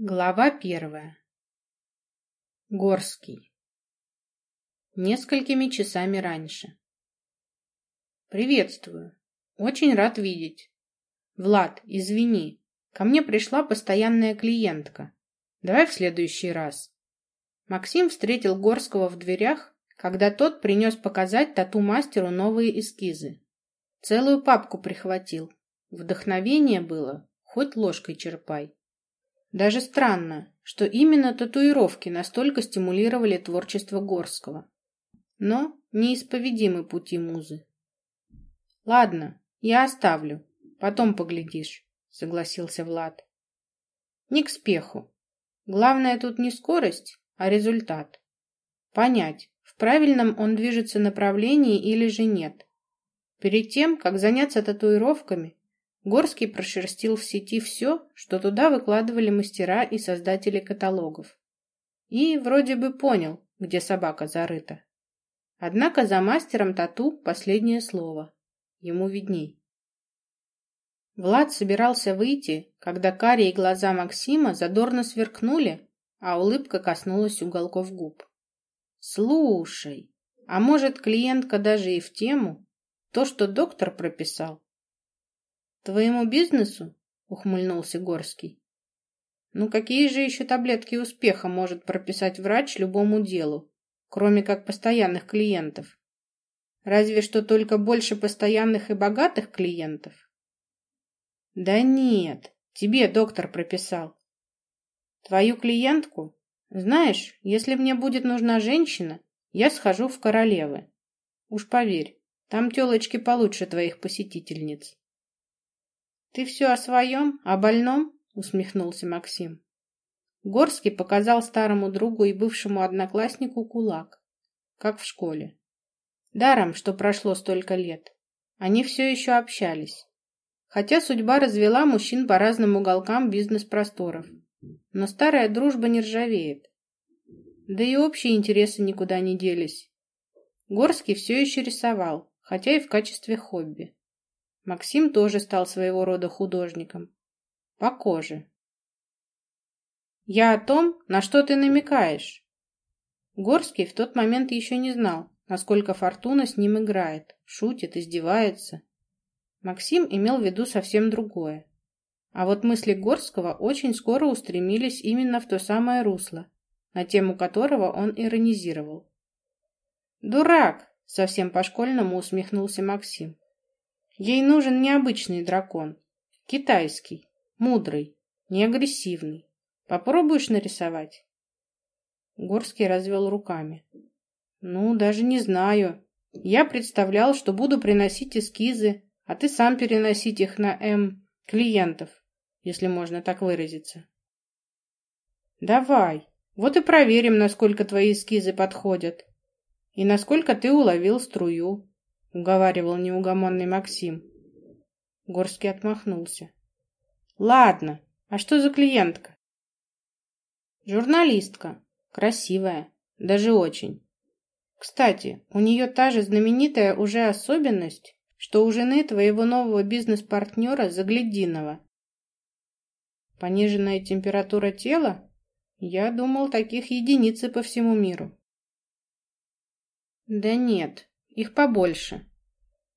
Глава первая. Горский. Несколькими часами раньше. Приветствую. Очень рад видеть. Влад, извини. Ко мне пришла постоянная клиентка. Давай в следующий раз. Максим встретил Горского в дверях, когда тот принес показать тату-мастеру новые эскизы. Целую папку прихватил. Вдохновение было, хоть ложкой черпай. Даже странно, что именно татуировки настолько стимулировали творчество Горского. Но неисповедимы пути музы. Ладно, я оставлю, потом поглядишь, согласился Влад. Не к спеху. Главное тут не скорость, а результат. Понять, в правильном он движется направлении или же нет. Перед тем, как заняться татуировками, Горский прошерстил в сети все, что туда выкладывали мастера и создатели каталогов. И вроде бы понял, где собака зарыта. Однако за мастером тату последнее слово. Ему видней. Влад собирался выйти, когда карие глаза Максима задорно сверкнули, а улыбка коснулась уголков губ. «Слушай, а может, клиентка даже и в тему? То, что доктор прописал?» Твоему бизнесу? Ухмыльнулся Горский. Ну какие же еще таблетки успеха может прописать врач любому делу, кроме как постоянных клиентов? Разве что только больше постоянных и богатых клиентов? Да нет, тебе доктор прописал. Твою клиентку? Знаешь, если мне будет нужна женщина, я схожу в королевы. Уж поверь, там телочки получше твоих посетительниц. «Ты все о своем, о больном?» — усмехнулся Максим. Горский показал старому другу и бывшему однокласснику кулак, как в школе. Даром, что прошло столько лет. Они все еще общались. Хотя судьба развела мужчин по разным уголкам бизнес-просторов. Но старая дружба не ржавеет. Да и общие интересы никуда не делись. Горский все еще рисовал, хотя и в качестве хобби. Максим тоже стал своего рода художником. По коже. «Я о том, на что ты намекаешь». Горский в тот момент еще не знал, насколько Фортуна с ним играет, шутит, издевается. Максим имел в виду совсем другое. А вот мысли Горского очень скоро устремились именно в то самое русло, на тему которого он иронизировал. «Дурак!» — совсем по-школьному усмехнулся Максим. Ей нужен необычный дракон. Китайский, мудрый, не агрессивный. Попробуешь нарисовать?» Горский развел руками. «Ну, даже не знаю. Я представлял, что буду приносить эскизы, а ты сам переносить их на М клиентов, если можно так выразиться». «Давай, вот и проверим, насколько твои эскизы подходят и насколько ты уловил струю. — уговаривал неугомонный Максим. Горский отмахнулся. «Ладно, а что за клиентка?» «Журналистка. Красивая. Даже очень. Кстати, у нее та же знаменитая уже особенность, что у жены твоего нового бизнес-партнера Заглядинова. Пониженная температура тела? Я думал, таких единицы по всему миру. Да нет, их побольше.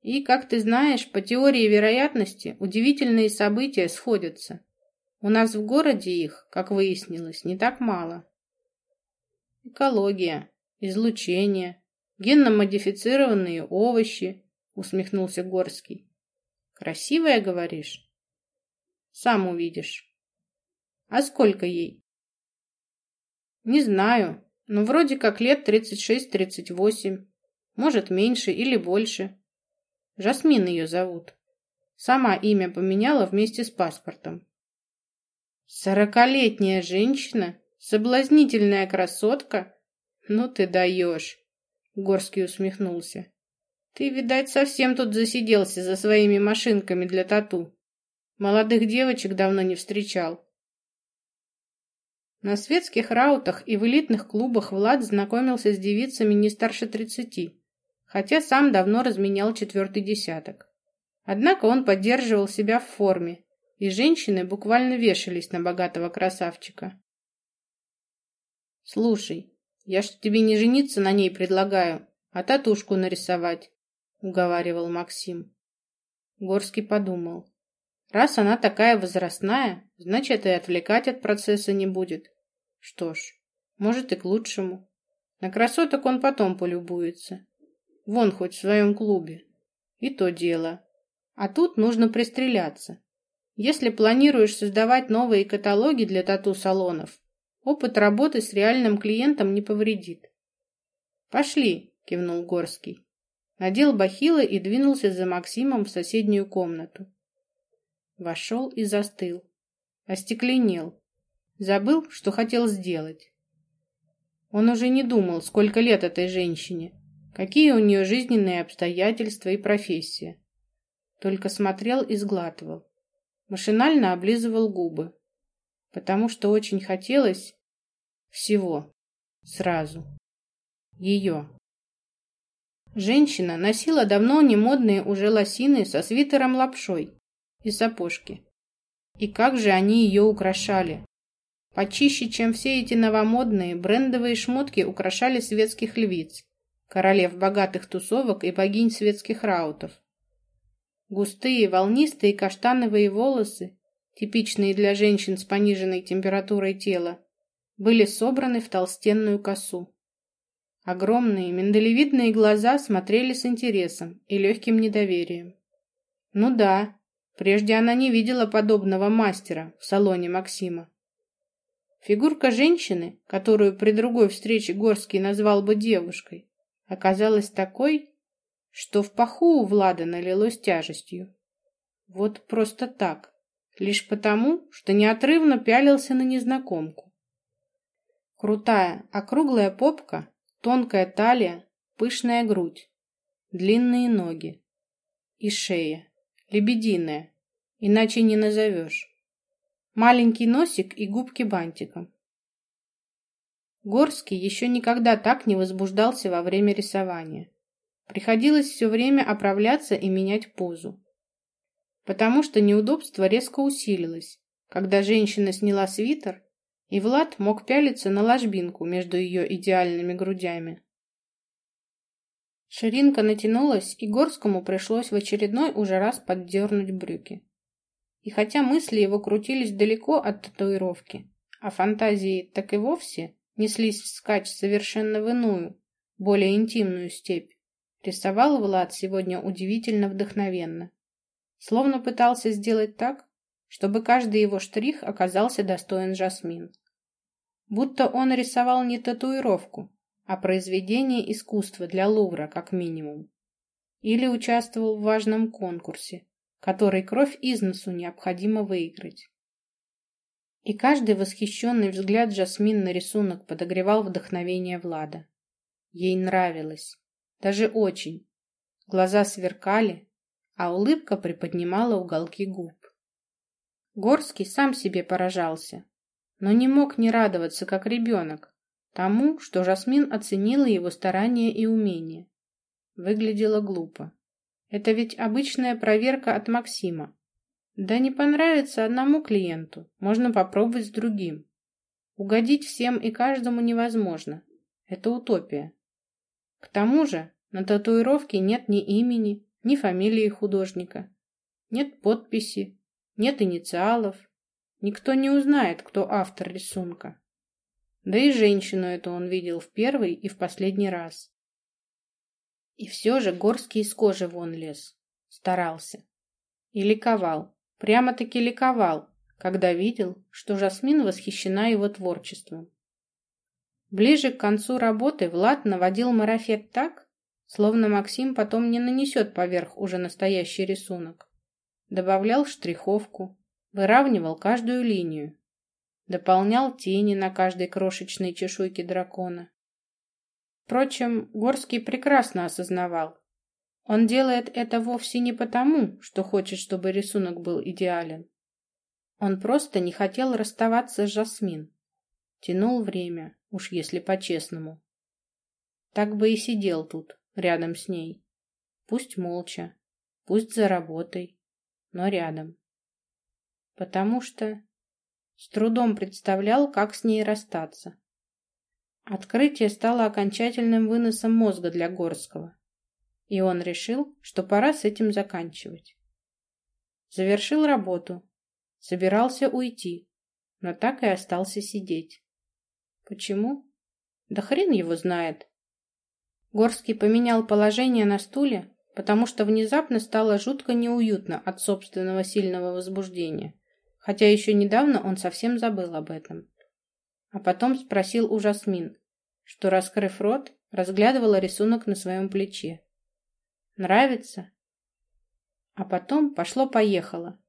И, как ты знаешь, по теории вероятности удивительные события сходятся. У нас в городе их, как выяснилось, не так мало. Экология, излучение, генно-модифицированные овощи, усмехнулся Горский. Красивая, говоришь? Сам увидишь. А сколько ей? Не знаю, но вроде как лет тридцать шесть-тридцать восемь. Может, меньше или больше. Жасмин ее зовут. Сама имя поменяла вместе с паспортом. Сорокалетняя женщина? Соблазнительная красотка? Ну ты даешь. Горский усмехнулся. Ты, видать, совсем тут засиделся за своими машинками для тату. Молодых девочек давно не встречал. На светских раутах и в элитных клубах Влад знакомился с девицами не старше тридцати хотя сам давно разменял четвертый десяток. Однако он поддерживал себя в форме и женщины буквально вешались на богатого красавчика. «Слушай, я ж тебе не жениться на ней предлагаю, а татушку нарисовать», — уговаривал Максим. Горский подумал. «Раз она такая возрастная, значит, и отвлекать от процесса не будет. Что ж, может и к лучшему. На красоток он потом полюбуется. Вон хоть в своем клубе. И то дело. А тут нужно пристреляться. Если планируешь создавать новые каталоги для тату-салонов, опыт работы с реальным клиентом не повредит. «Пошли», — кивнул Горский. Надел бахилы и двинулся за Максимом в соседнюю комнату. Вошел и застыл. Остекленел. Забыл, что хотел сделать. Он уже не думал, сколько лет этой женщине, какие у нее жизненные обстоятельства и профессия. Только смотрел и сглатывал. Машинально облизывал губы, потому что очень хотелось всего сразу. Ее. Женщина носила давно не модные уже лосины со свитером лапшой и сапожки. И как же они ее украшали! Почище, чем все эти новомодные брендовые шмотки украшали светских львиц, королев богатых тусовок и богинь светских раутов. Густые, волнистые каштановые волосы, типичные для женщин с пониженной температурой тела, были собраны в толстенную косу. Огромные миндалевидные глаза смотрели с интересом и легким недоверием. Ну да, прежде она не видела подобного мастера в салоне Максима. Фигурка женщины, которую при другой встрече Горский назвал бы девушкой, оказалась такой, что в паху у Влада налилось тяжестью. Вот просто так, лишь потому, что неотрывно пялился на незнакомку. Крутая, округлая попка, тонкая талия, пышная грудь, длинные ноги и шея, лебединая, иначе не назовешь маленький носик и губки бантиком. Горский еще никогда так не возбуждался во время рисования. Приходилось все время оправляться и менять позу. Потому что неудобство резко усилилось, когда женщина сняла свитер, и Влад мог пялиться на ложбинку между ее идеальными грудями. Ширинка натянулась, и Горскому пришлось в очередной уже раз поддернуть брюки. И хотя мысли его крутились далеко от татуировки, а фантазии так и вовсе неслись вскачь совершенно в иную, более интимную степь, рисовал Влад сегодня удивительно вдохновенно. Словно пытался сделать так, чтобы каждый его штрих оказался достоин Жасмин. Будто он рисовал не татуировку, а произведение искусства для Лувра, как минимум. Или участвовал в важном конкурсе, который кровь из носу необходимо выиграть. И каждый восхищенный взгляд Жасмин на рисунок подогревал вдохновение Влада. Ей нравилось. Даже очень. Глаза сверкали, а улыбка приподнимала уголки губ. Горский сам себе поражался, но не мог не радоваться, как ребенок, тому, что Жасмин оценила его старания и умения. Выглядело глупо. Это ведь обычная проверка от Максима. Да не понравится одному клиенту, можно попробовать с другим. Угодить всем и каждому невозможно. Это утопия. К тому же на татуировке нет ни имени, ни фамилии художника. Нет подписи, нет инициалов. Никто не узнает, кто автор рисунка. Да и женщину эту он видел в первый и в последний раз. И все же Горский из кожи вон лез. Старался. И ликовал. Прямо-таки ликовал, когда видел, что Жасмин восхищена его творчеством. Ближе к концу работы Влад наводил марафет так, словно Максим потом не нанесет поверх уже настоящий рисунок. Добавлял штриховку, выравнивал каждую линию, дополнял тени на каждой крошечной чешуйке дракона. Впрочем, Горский прекрасно осознавал. Он делает это вовсе не потому, что хочет, чтобы рисунок был идеален. Он просто не хотел расставаться с Жасмин. Тянул время, уж если по-честному. Так бы и сидел тут, рядом с ней. Пусть молча, пусть за работой, но рядом. потому что с трудом представлял, как с ней расстаться. Открытие стало окончательным выносом мозга для Горского, и он решил, что пора с этим заканчивать. Завершил работу, собирался уйти, но так и остался сидеть. Почему? Да хрен его знает. Горский поменял положение на стуле, потому что внезапно стало жутко неуютно от собственного сильного возбуждения, хотя еще недавно он совсем забыл об этом. А потом спросил у Жасмин, что, раскрыв рот, разглядывала рисунок на своем плече. «Нравится?» А потом пошло-поехало.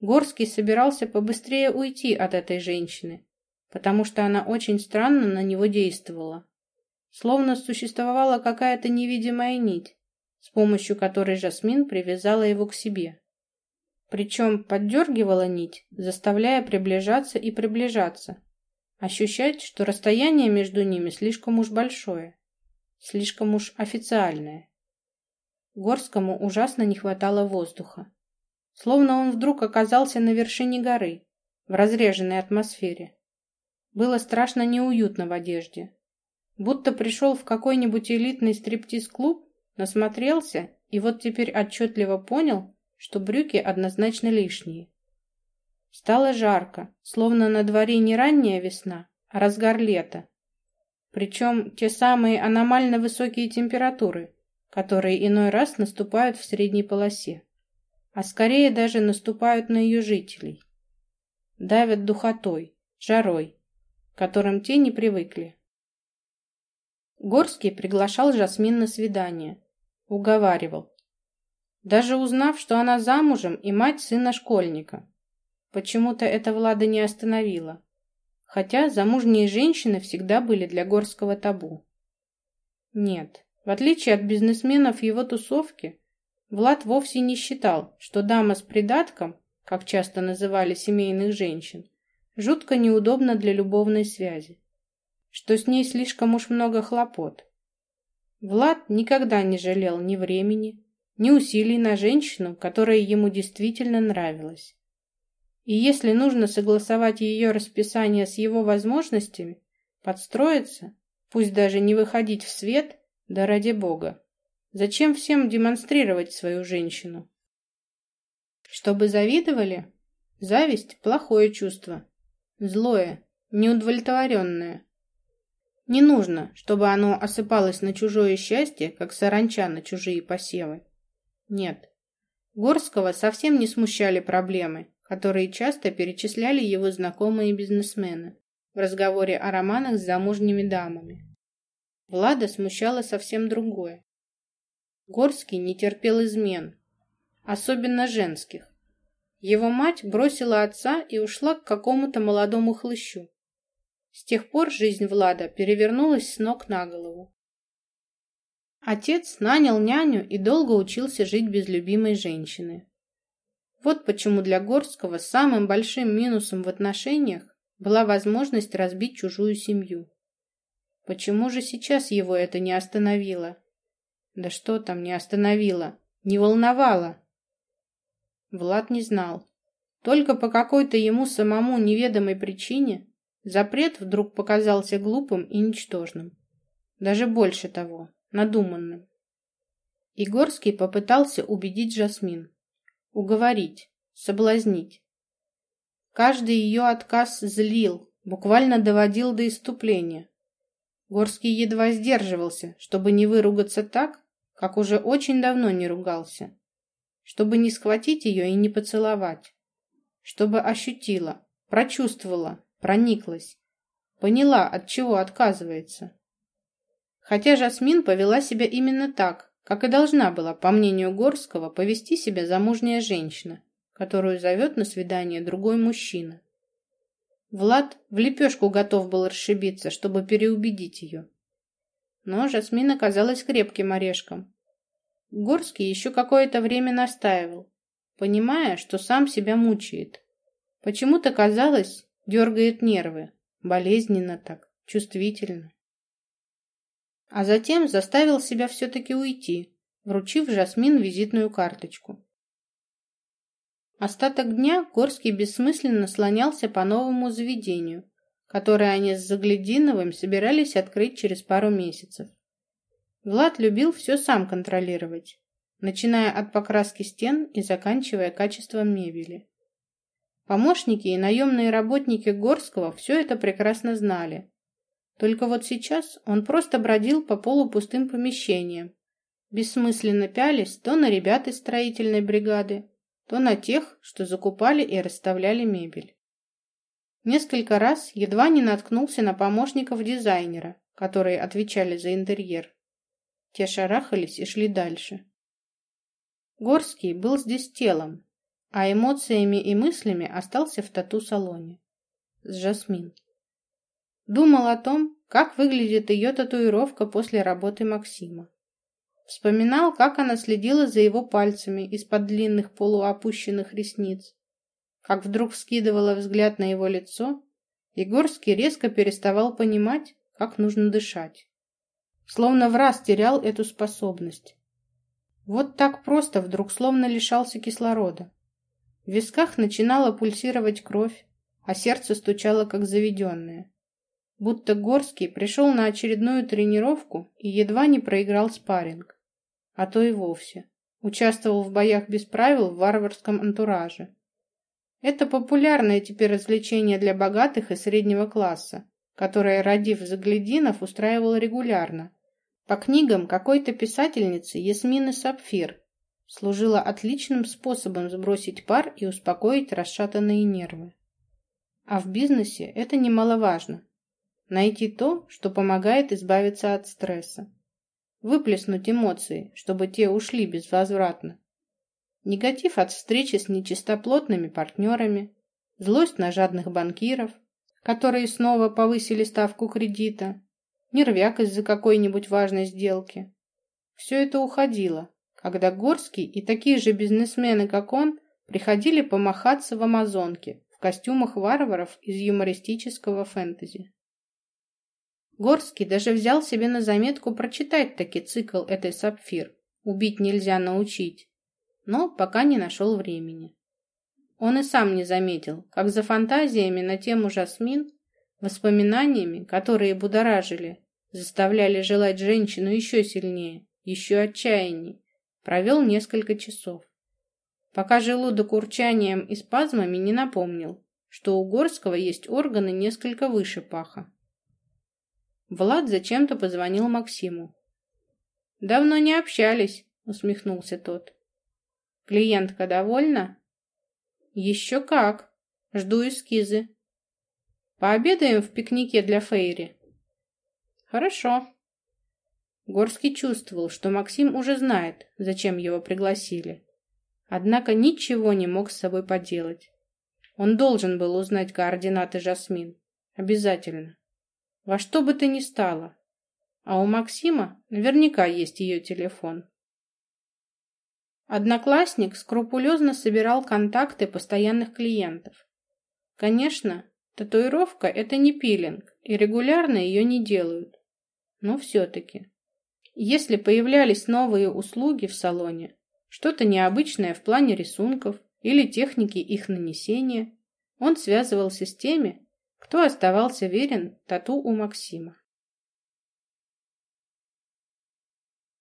Горский собирался побыстрее уйти от этой женщины, потому что она очень странно на него действовала. Словно существовала какая-то невидимая нить, с помощью которой Жасмин привязала его к себе. Причем поддергивала нить, заставляя приближаться и приближаться, ощущать, что расстояние между ними слишком уж большое, слишком уж официальное. Горскому ужасно не хватало воздуха. Словно он вдруг оказался на вершине горы, в разреженной атмосфере. Было страшно неуютно в одежде. Будто пришел в какой-нибудь элитный стриптиз-клуб, насмотрелся и вот теперь отчетливо понял, что брюки однозначно лишние. Стало жарко, словно на дворе не ранняя весна, а разгар лета. Причем те самые аномально высокие температуры, которые иной раз наступают в средней полосе, а скорее даже наступают на ее жителей. Давят духотой, жарой, которым те не привыкли. Горский приглашал Жасмин на свидание. Уговаривал. Даже узнав, что она замужем и мать сына школьника. Почему-то это Влада не остановило. Хотя замужние женщины всегда были для Горского табу. Нет, в отличие от бизнесменов его тусовки, Влад вовсе не считал, что дама с придатком, как часто называли семейных женщин, жутко неудобно для любовной связи, что с ней слишком уж много хлопот. Влад никогда не жалел ни времени, ни усилий на женщину, которая ему действительно нравилась. И если нужно согласовать ее расписание с его возможностями, подстроиться, пусть даже не выходить в свет, да ради бога. Зачем всем демонстрировать свою женщину? Чтобы завидовали? Зависть – плохое чувство. Злое, неудовлетворенное. Не нужно, чтобы оно осыпалось на чужое счастье, как саранча на чужие посевы. Нет. Горского совсем не смущали проблемы, которые часто перечисляли его знакомые бизнесмены в разговоре о романах с замужними дамами. Влада смущала совсем другое. Горский не терпел измен, особенно женских. Его мать бросила отца и ушла к какому-то молодому хлыщу. С тех пор жизнь Влада перевернулась с ног на голову. Отец нанял няню и долго учился жить без любимой женщины. Вот почему для Горского самым большим минусом в отношениях была возможность разбить чужую семью. Почему же сейчас его это не остановило? Да что там не остановило? Не волновало. Влад не знал. Только по какой-то ему самому неведомой причине запрет вдруг показался глупым и ничтожным. Даже больше того, надуманным. Игорский попытался убедить Жасмин. Уговорить, соблазнить. Каждый ее отказ злил, буквально доводил до иступления. Горский едва сдерживался, чтобы не выругаться так, как уже очень давно не ругался чтобы не схватить ее и не поцеловать, чтобы ощутила, прочувствовала, прониклась, поняла, от чего отказывается. Хотя Жасмин повела себя именно так, как и должна была, по мнению Горского, повести себя замужняя женщина, которую зовет на свидание другой мужчина. Влад в лепешку готов был расшибиться, чтобы переубедить ее. Но Жасмин оказалась крепким орешком, Горский еще какое-то время настаивал, понимая, что сам себя мучает. Почему-то казалось, дергает нервы, болезненно так, чувствительно. А затем заставил себя все-таки уйти, вручив Жасмин визитную карточку. Остаток дня Горский бессмысленно слонялся по новому заведению, которое они с Заглядиновым собирались открыть через пару месяцев. Влад любил все сам контролировать, начиная от покраски стен и заканчивая качеством мебели. Помощники и наемные работники Горского все это прекрасно знали. Только вот сейчас он просто бродил по полупустым помещениям, бессмысленно пялись то на ребят из строительной бригады, то на тех, что закупали и расставляли мебель. Несколько раз едва не наткнулся на помощников дизайнера, которые отвечали за интерьер. Те шарахались и шли дальше. Горский был здесь телом, а эмоциями и мыслями остался в тату-салоне. С Жасмин. Думал о том, как выглядит ее татуировка после работы Максима. Вспоминал, как она следила за его пальцами из-под длинных полуопущенных ресниц. Как вдруг скидывала взгляд на его лицо, Егорский резко переставал понимать, как нужно дышать. Словно в раз терял эту способность. Вот так просто вдруг словно лишался кислорода. В висках начинала пульсировать кровь, а сердце стучало как заведенное. Будто Горский пришел на очередную тренировку и едва не проиграл спарринг. А то и вовсе. Участвовал в боях без правил в варварском антураже. Это популярное теперь развлечение для богатых и среднего класса, которое, родив Заглядинов, устраивал регулярно. По книгам какой-то писательницы Ясмины Сапфир служила отличным способом сбросить пар и успокоить расшатанные нервы. А в бизнесе это немаловажно. Найти то, что помогает избавиться от стресса. Выплеснуть эмоции, чтобы те ушли безвозвратно. Негатив от встречи с нечистоплотными партнерами, злость на жадных банкиров, которые снова повысили ставку кредита, нервяк из-за какой-нибудь важной сделки. Все это уходило, когда Горский и такие же бизнесмены, как он, приходили помахаться в Амазонке в костюмах варваров из юмористического фэнтези. Горский даже взял себе на заметку прочитать таки цикл этой сапфир «Убить нельзя научить», но пока не нашел времени. Он и сам не заметил, как за фантазиями на тему Жасмин, воспоминаниями, которые будоражили, заставляли желать женщину еще сильнее, еще отчаянней, провел несколько часов. Пока желудок урчанием и спазмами не напомнил, что у Горского есть органы несколько выше паха. Влад зачем-то позвонил Максиму. «Давно не общались», — усмехнулся тот. «Клиентка довольна?» «Еще как. Жду эскизы. Пообедаем в пикнике для Фейри?» «Хорошо». Горский чувствовал, что Максим уже знает, зачем его пригласили. Однако ничего не мог с собой поделать. Он должен был узнать координаты Жасмин. Обязательно. Во что бы то ни стало. А у Максима наверняка есть ее телефон. Одноклассник скрупулезно собирал контакты постоянных клиентов. Конечно, татуировка – это не пилинг, и регулярно ее не делают. Но все-таки. Если появлялись новые услуги в салоне, что-то необычное в плане рисунков или техники их нанесения, он связывался с теми, кто оставался верен тату у Максима.